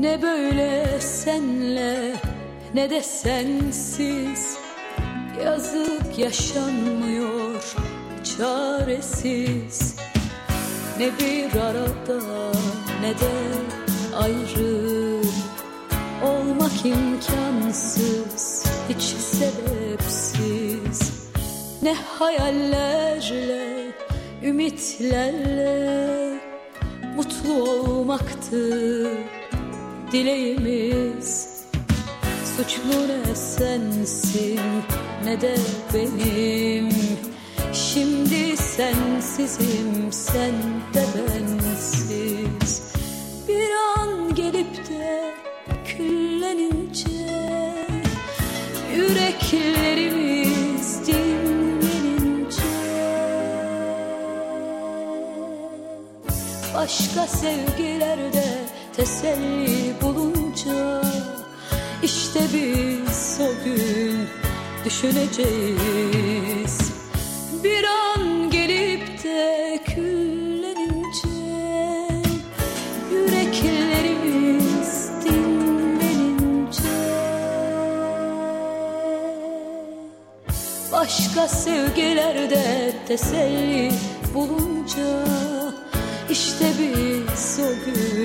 Ne böyle senle ne de sensiz. Yazık yaşanmıyor çaresiz. Ne bir arada ne de ayrı. Olmak imkansız hiç sebepsiz. Ne hayallerle ümitlerle Mutlu olmaktı dileğimiz. Suçlu ne sensin ne de benim. Şimdi sensizim sen de bensiz. Bir an gelip de küllenince Yüreklerimiz dinlenince. Başka sevgilerde teselli bulunca işte biz o gün düşüneceğiz. Bir an gelip de küllenince Yüreklerimiz dinlenince. Başka sevgilerde teselli bulunca işte biz o gün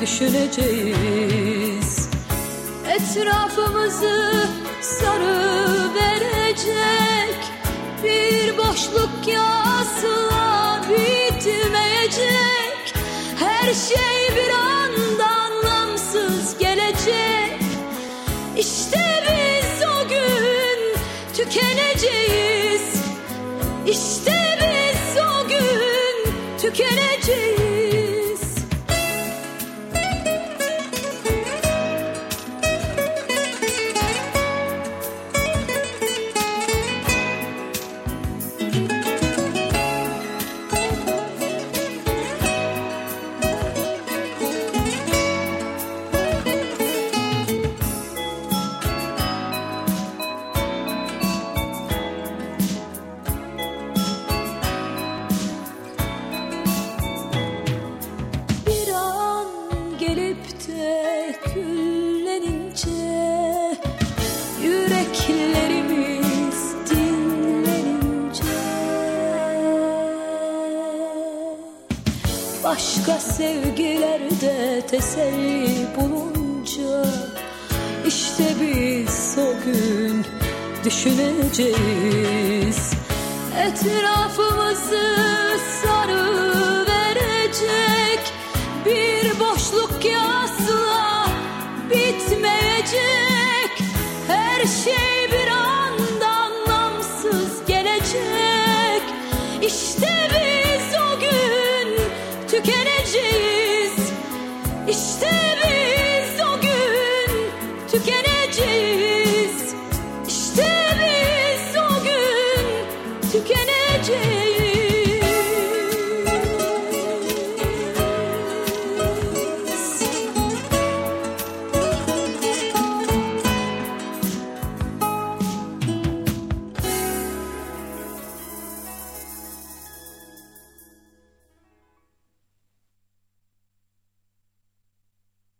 düşüneceğiz. Etrafımızı sarı verecek Bir boşluk asla bitmeyecek Her şey bir Başka sevgilerde teselli bulunca işte biz o gün düşüneceğiz. Etrafımızı sarı verecek Bir boşluk ki asla bitmeyecek. Her şey geleceğiz. İşte biz o gün tükeneceğiz.